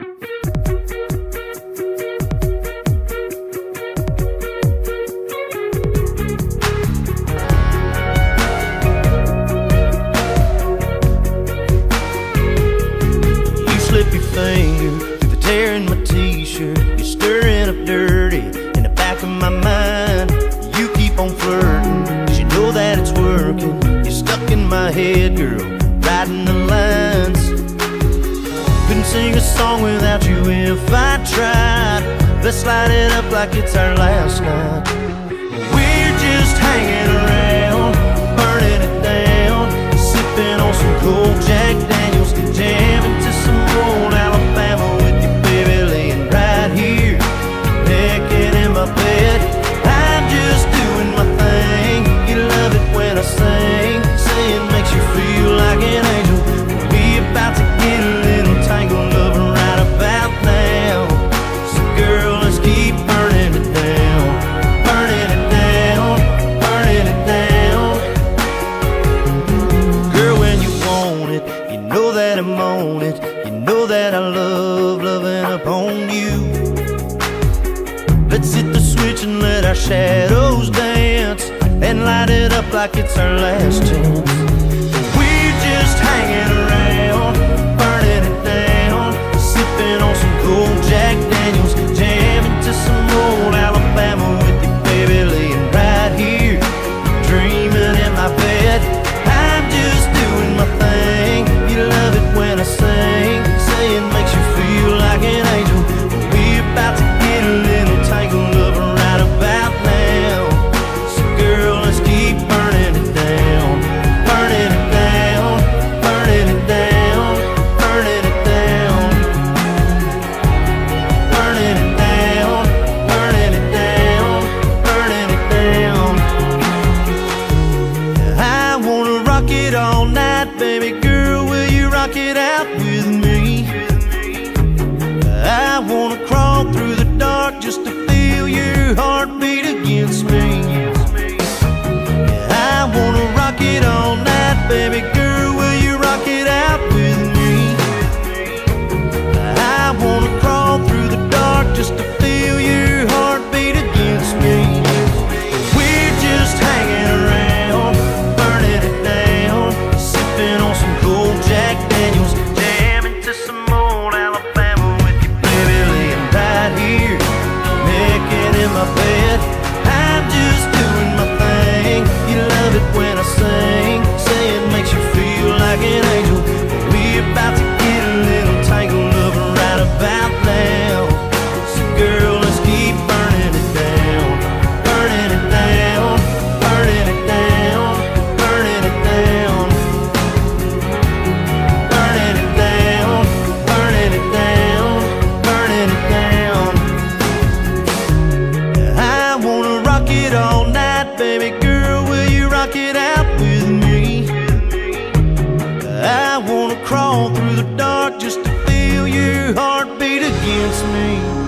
finger through the tear in my t-shirt. You're stirring up dirty in the back of my mind. You keep on you know that it's working. You're stuck in my head, girl, riding the lines couldn't sing a song without you if I tried. Let's light it up like it's our last night. We're just hanging around, burning it down, sipping on some cold Jack Let's hit the switch and let our shadows dance and light it up like it's our last chance. baby girl. it all night Baby girl, will you rock it out with me? I wanna crawl through the dark Just to feel your heartbeat against me